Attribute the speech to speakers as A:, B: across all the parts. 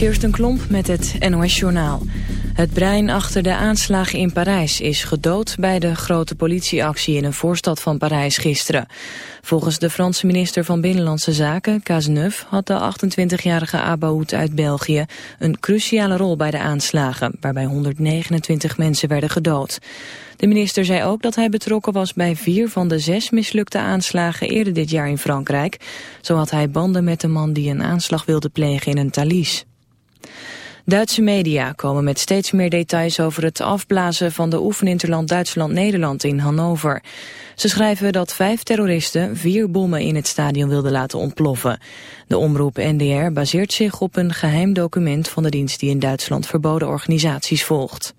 A: Kirsten Klomp met het NOS-journaal. Het brein achter de aanslagen in Parijs is gedood bij de grote politieactie in een voorstad van Parijs gisteren. Volgens de Franse minister van Binnenlandse Zaken, Cazeneuve, had de 28-jarige Abaoud uit België een cruciale rol bij de aanslagen, waarbij 129 mensen werden gedood. De minister zei ook dat hij betrokken was bij vier van de zes mislukte aanslagen eerder dit jaar in Frankrijk. Zo had hij banden met de man die een aanslag wilde plegen in een talies. Duitse media komen met steeds meer details over het afblazen van de oefeninterland Duitsland-Nederland in Hannover. Ze schrijven dat vijf terroristen vier bommen in het stadion wilden laten ontploffen. De omroep NDR baseert zich op een geheim document van de dienst die in Duitsland verboden organisaties volgt.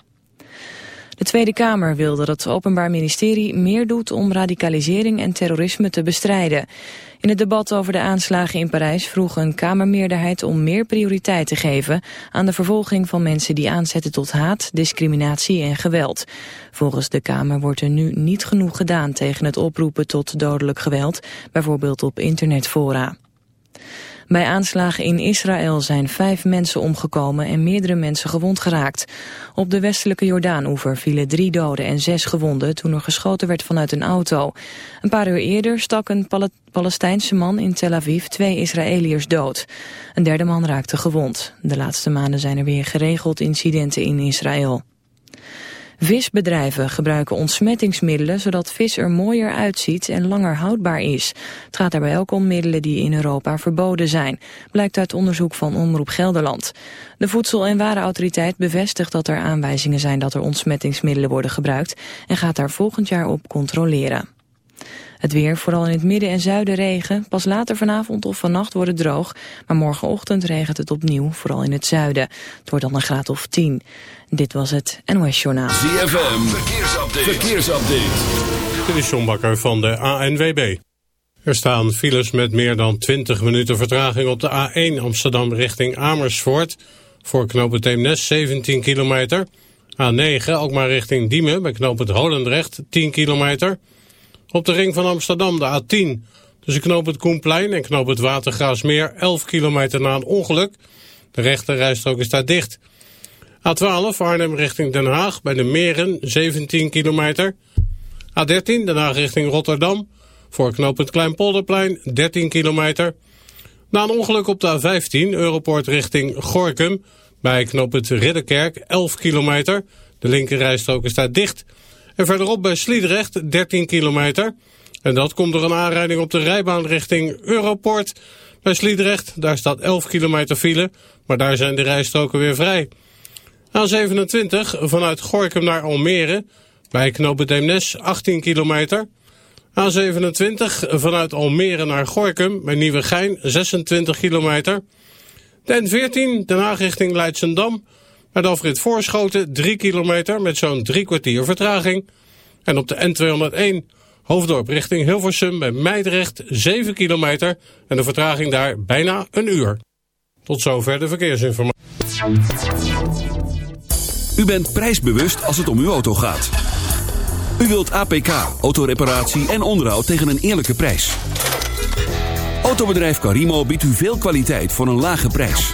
A: De Tweede Kamer wil dat het Openbaar Ministerie meer doet om radicalisering en terrorisme te bestrijden. In het debat over de aanslagen in Parijs vroeg een Kamermeerderheid om meer prioriteit te geven aan de vervolging van mensen die aanzetten tot haat, discriminatie en geweld. Volgens de Kamer wordt er nu niet genoeg gedaan tegen het oproepen tot dodelijk geweld, bijvoorbeeld op internetfora. Bij aanslagen in Israël zijn vijf mensen omgekomen en meerdere mensen gewond geraakt. Op de westelijke Jordaan-oever vielen drie doden en zes gewonden toen er geschoten werd vanuit een auto. Een paar uur eerder stak een Palestijnse man in Tel Aviv twee Israëliërs dood. Een derde man raakte gewond. De laatste maanden zijn er weer geregeld incidenten in Israël. Visbedrijven gebruiken ontsmettingsmiddelen zodat vis er mooier uitziet en langer houdbaar is. Het gaat daarbij ook om middelen die in Europa verboden zijn, blijkt uit onderzoek van Omroep Gelderland. De Voedsel- en Warenautoriteit bevestigt dat er aanwijzingen zijn dat er ontsmettingsmiddelen worden gebruikt en gaat daar volgend jaar op controleren. Het weer, vooral in het midden en zuiden regen. Pas later vanavond of vannacht wordt het droog. Maar morgenochtend regent het opnieuw, vooral in het zuiden. Het wordt dan een graad of 10. Dit was het NOS Journaal.
B: ZFM, verkeersupdate. verkeersupdate.
C: Dit is John Bakker van de ANWB. Er staan files met meer dan 20 minuten vertraging op de A1 Amsterdam richting Amersfoort. Voor knooppunt Eemnes 17 kilometer. A9 ook maar richting Diemen bij knooppunt Holendrecht 10 kilometer. Op de ring van Amsterdam de A10 tussen knooppunt Koenplein en knooppunt Watergraafsmeer 11 kilometer na een ongeluk. De rechte rijstrook is daar dicht. A12 Arnhem richting Den Haag bij de Meren 17 kilometer. A13 Den Haag richting Rotterdam voor knooppunt Kleinpolderplein 13 kilometer. Na een ongeluk op de A15 Europort richting Gorkum bij knooppunt Ridderkerk 11 kilometer. De linkerrijstrook is daar dicht. En verderop bij Sliedrecht 13 kilometer. En dat komt door een aanrijding op de rijbaan richting Europort. Bij Sliedrecht, daar staat 11 kilometer file, maar daar zijn de rijstroken weer vrij. A27 vanuit Gorkum naar Almere, bij knooppunt Eemnes 18 kilometer. A27 vanuit Almere naar Gorkum, bij Nieuwegein 26 kilometer. De N14 Den Haag richting Leidsendam, de afrit Voorschoten 3 kilometer met zo'n drie kwartier vertraging. En op de N201 Hoofddorp richting Hilversum bij Meidrecht 7 kilometer en de vertraging daar bijna een uur. Tot zover de verkeersinformatie.
B: U bent prijsbewust als het om uw auto gaat. U wilt APK, autoreparatie en onderhoud tegen een eerlijke prijs. Autobedrijf Carimo biedt u veel kwaliteit voor een lage prijs.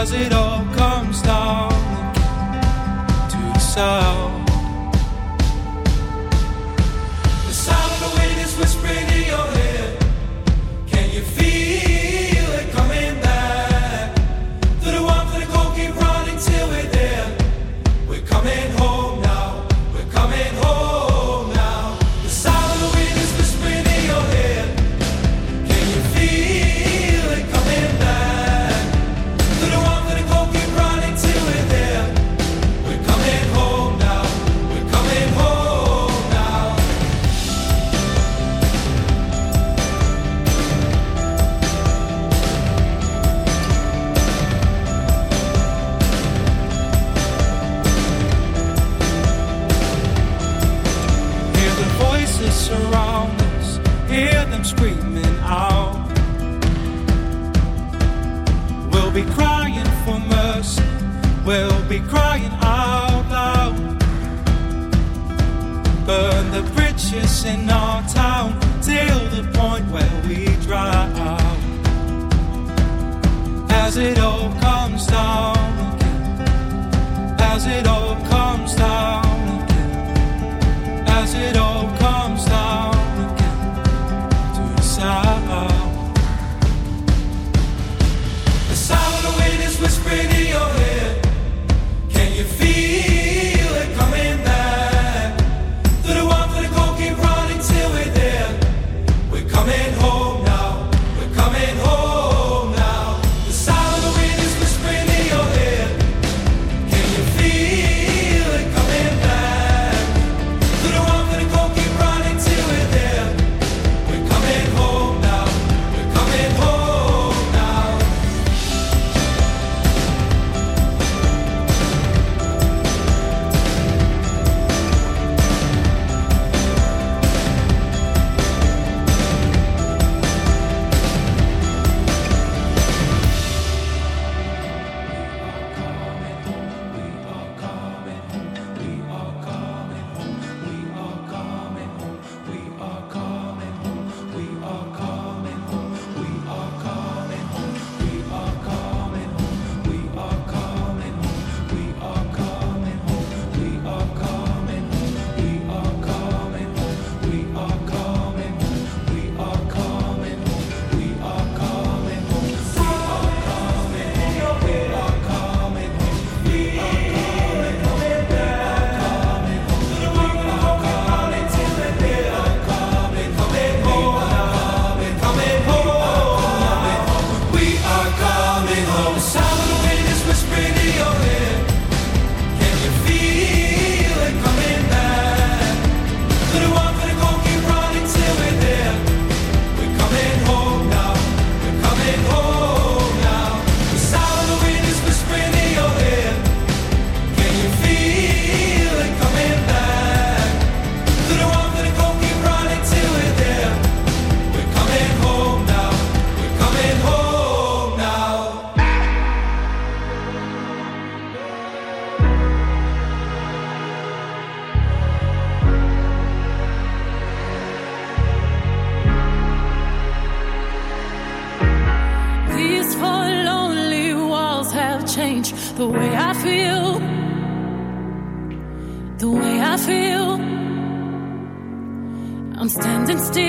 D: as it all comes down again to the
E: south.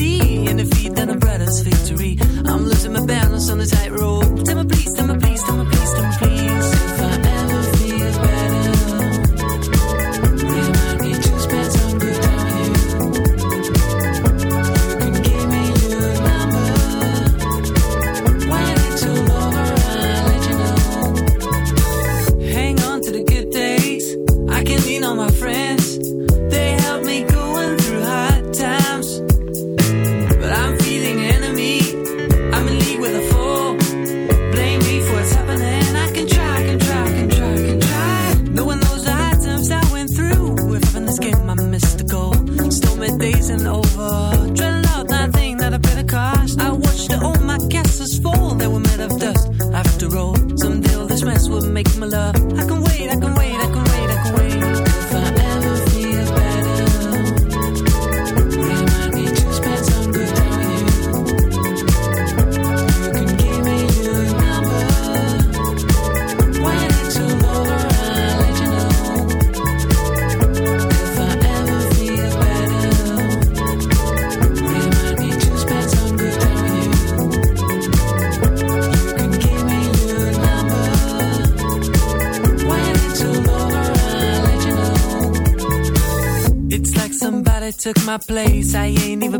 F: tea and defeat than a brother's victory. I'm losing my balance on the tightrope.
G: Took my place. I ain't even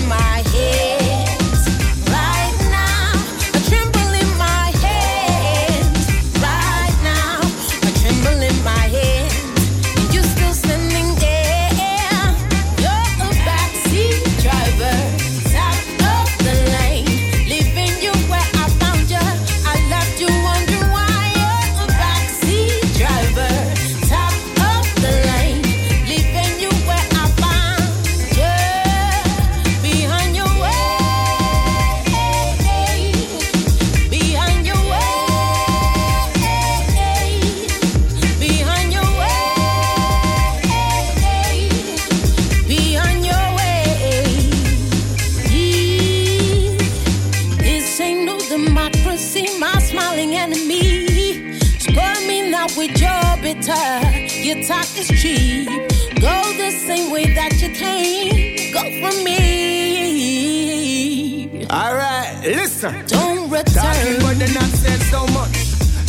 H: Don't return.
I: Talking but they not said so much.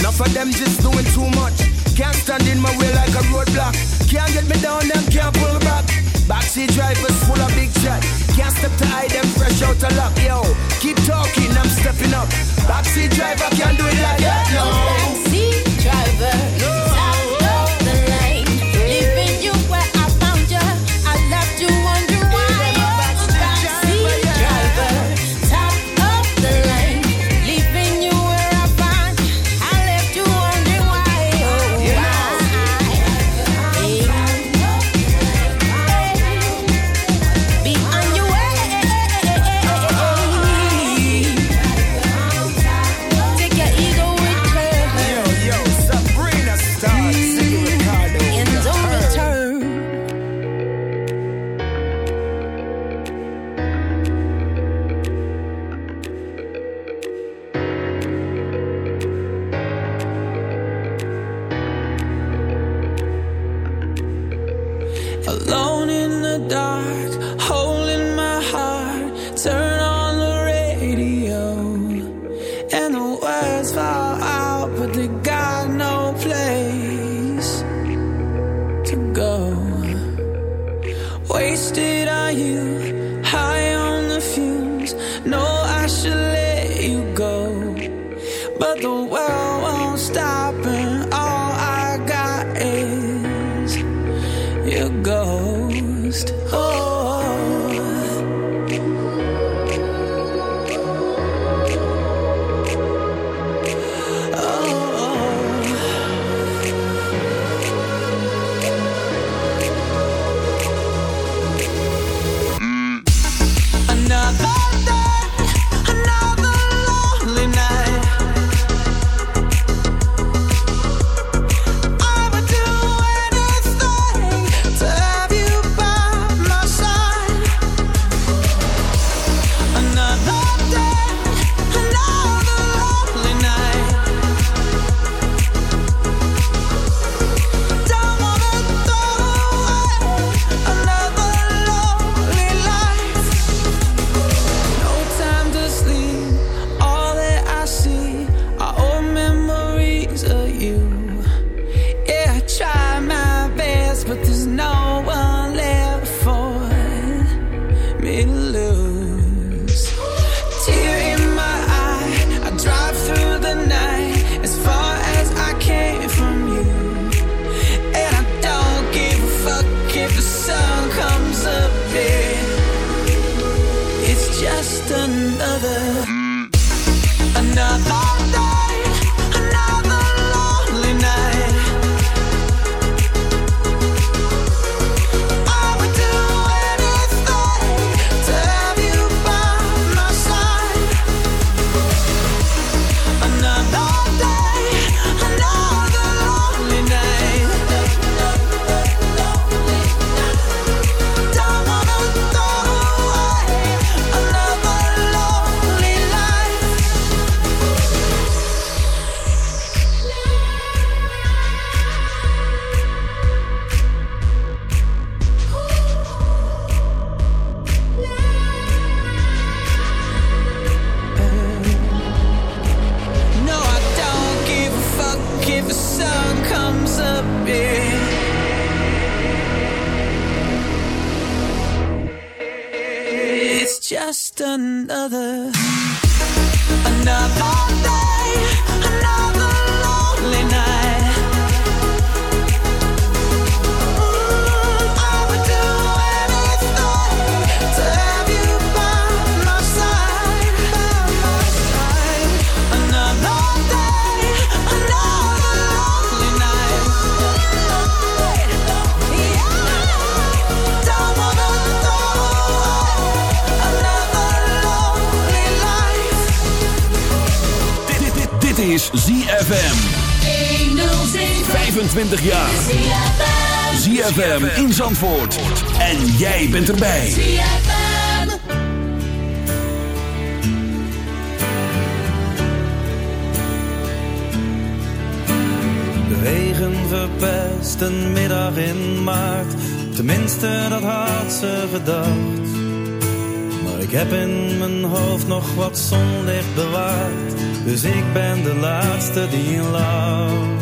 I: Not for them just doing too much. Can't stand in my way like a roadblock. Can't get me down, and can't pull back. Backseat drivers full of big chat. Can't step to hide them fresh out of luck. Yo, keep talking, I'm stepping up. Backseat driver can't do it like that. No,
H: backseat driver.
J: No.
B: 25 jaar. ZFM in Zandvoort. En jij bent erbij.
K: De regen verpest een middag in maart. Tenminste, dat had ze gedacht. Maar ik heb in mijn hoofd nog wat zonlicht bewaard. Dus ik ben de laatste die lacht.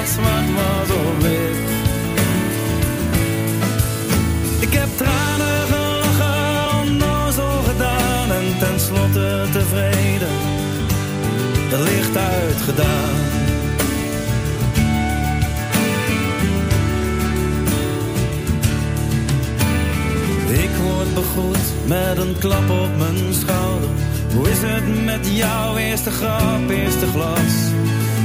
K: was of. Ik heb tranen gelachen, onnozel gedaan en tenslotte tevreden, de licht uitgedaan. Ik word begroet met een klap op mijn schouder. Hoe is het met jouw eerste grap, eerste glas?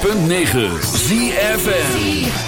E: 106.9 ZFM.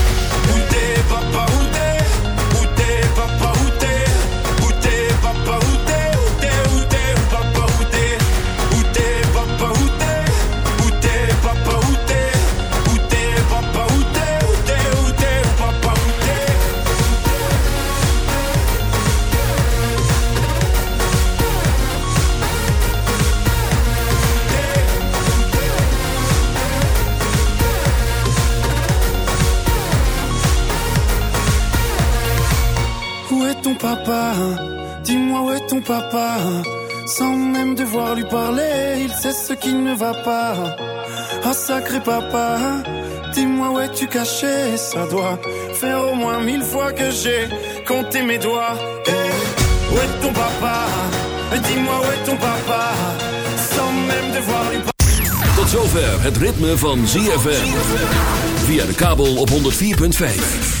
L: ton papa Dis-moi où est ton papa Sans même devoir lui parler, il sait ce qui ne va pas. Ah sacré papa, dis-moi où es-tu caché? Ça doit faire au moins mille fois que j'ai compté mes doigts. Eh, où est ton papa Dis-moi où est ton papa Sans même devoir lui parler.
B: Tot zover het ritme van. Via de kabel op 104.5.